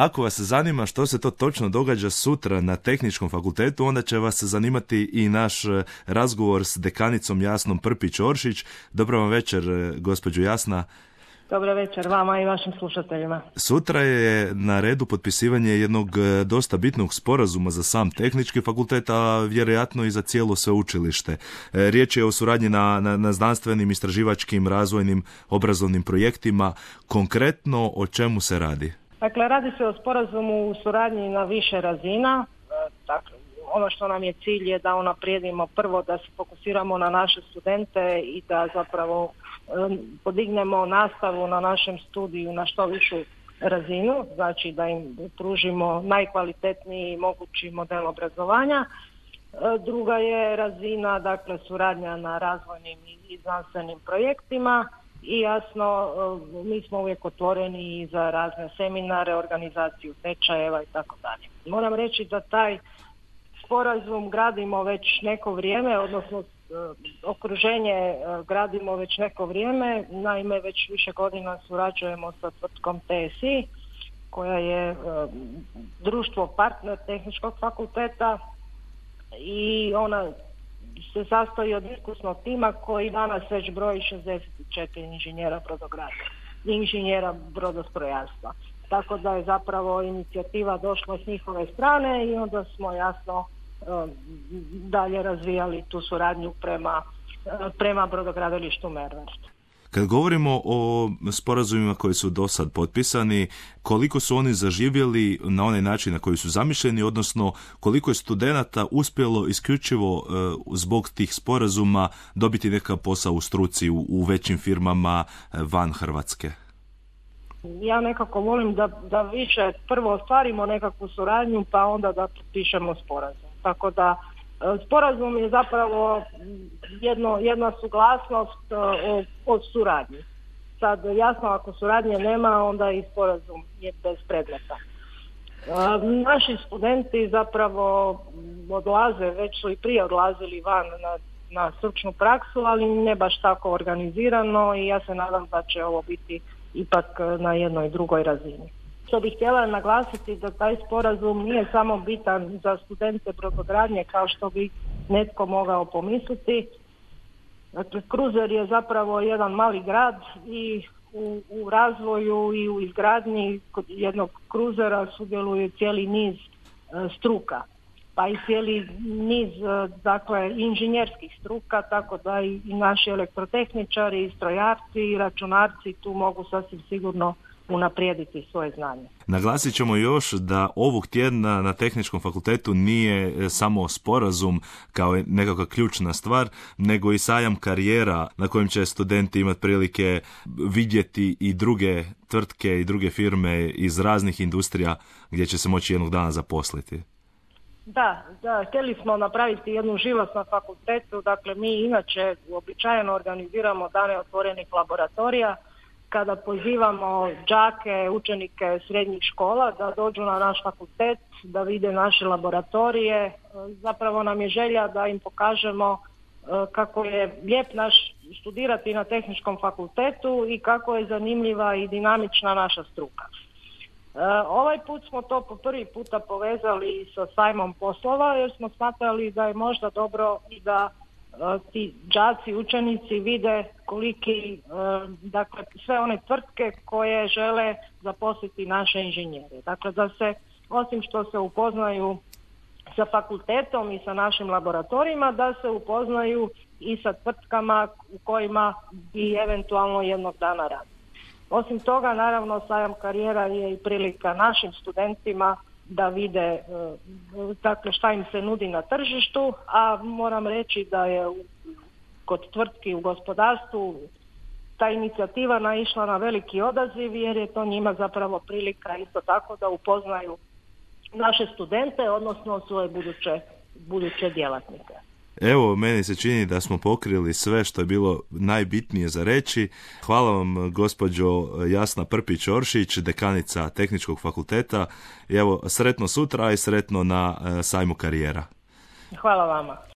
Ako vas zanima što se to točno događa sutra na tehničkom fakultetu, onda će vas zanimati i naš e, razgovor s dekanicom Jasnom Prpić-Oršić. Dobro vam večer, e, gospođo Jasna. Dobro večer vama i vašim slušateljima. Sutra je na redu potpisivanje jednog e, dosta bitnog sporazuma za sam tehnički fakultet, a vjerojatno i za cijelo sveučilište. Riječ je o suradnji na, na, na znanstvenim, istraživačkim, razvojnim, obrazovnim projektima. Konkretno o čemu se radi? Dakle, radi se o sporazumu u suradnji na više razina. E, dakle, ono što nam je cilj je da unaprijedimo prvo da se fokusiramo na naše studente i da zapravo e, podignemo nastavu na našem studiju na što višu razinu, znači da im pružimo najkvalitetniji mogući model obrazovanja. E, druga je razina, dakle, suradnja na razvojnim i znanstvenim projektima i jasno e, mi smo uvijek otvoreni za razne seminare, organizaciju tečajeva i tako dalje. Moram reći da taj sporazum gradimo već neko vrijeme, odnosno e, okruženje e, gradimo već neko vrijeme, naime već više godina surađujemo sa tvrtkom TSI koja je društvo partner tehničkog fakulteta i ona se sastoji od iskusnog tima koji danas već broji 64 inženjera brodogradnje i inženjera brodostrojarstva. Tako da je zapravo inicijativa došla s njihove strane i onda smo jasno um, dalje razvijali tu suradnju prema, prema brodogradilištu Mervert. Kad govorimo o sporazumima koji su do sad potpisani, koliko su oni zaživjeli na onaj način na koji su zamišljeni, odnosno koliko je studenata uspjelo isključivo e, zbog tih sporazuma dobiti nekav posao u struci u, većim firmama e, van Hrvatske? Ja nekako volim da, da više prvo ostvarimo nekakvu suradnju pa onda da potpišemo sporazum. Tako da Sporazum je zapravo jedno, jedna suglasnost e, o, o suradnji. Sad jasno ako suradnje nema onda i sporazum je bez predmeta. E, naši studenti zapravo odlaze, već su i prije odlazili van na, na stručnu praksu, ali ne baš tako organizirano i ja se nadam da će ovo biti ipak na jednoj drugoj razini što bih htjela naglasiti da taj sporazum nije samo bitan za studente brodogradnje kao što bi netko mogao pomisliti. Dakle, Kruzer je zapravo jedan mali grad i u, u razvoju i u izgradnji jednog kruzera sudjeluju cijeli niz e, struka pa i cijeli niz e, dakle inženjerskih struka tako da i, i naši elektrotehničari i strojarci i računarci tu mogu sasvim sigurno unaprijediti svoje znanje. Naglasit ćemo još da ovog tjedna na Tehničkom fakultetu nije e, samo sporazum kao nekakva ključna stvar, nego i sajam karijera na kojem će studenti imati prilike vidjeti i druge tvrtke i druge firme iz raznih industrija gdje će se moći jednog dana zaposliti. Da, da, htjeli smo napraviti jednu živost na fakultetu, dakle mi inače uobičajeno organiziramo dane otvorenih laboratorija, kada pozivamo đake, učenike srednjih škola da dođu na naš fakultet, da vide naše laboratorije. Zapravo nam je želja da im pokažemo e, kako je lijep naš studirati na tehničkom fakultetu i kako je zanimljiva i dinamična naša struka. E, ovaj put smo to po prvi puta povezali sa sajmom poslova jer smo smatrali da je možda dobro i da ti đaci, učenici vide koliki, e, dakle sve one tvrtke koje žele zaposliti naše inženjere. Dakle da se osim što se upoznaju sa fakultetom i sa našim laboratorijima, da se upoznaju i sa tvrtkama u kojima bi eventualno jednog dana radili. Osim toga, naravno, sajam karijera je i prilika našim studentima da vide e, dakle šta im se nudi na tržištu, a moram reći da je kod tvrtki u gospodarstvu ta inicijativa naišla na veliki odaziv jer je to njima zapravo prilika isto tako da upoznaju naše studente, odnosno svoje buduće, buduće djelatnike. Evo, meni se čini da smo pokrili sve što je bilo najbitnije za reći. Hvala vam, gospođo Jasna Prpić-Oršić, dekanica Tehničkog fakulteta. Evo, sretno sutra i sretno na e, sajmu karijera. Hvala vama.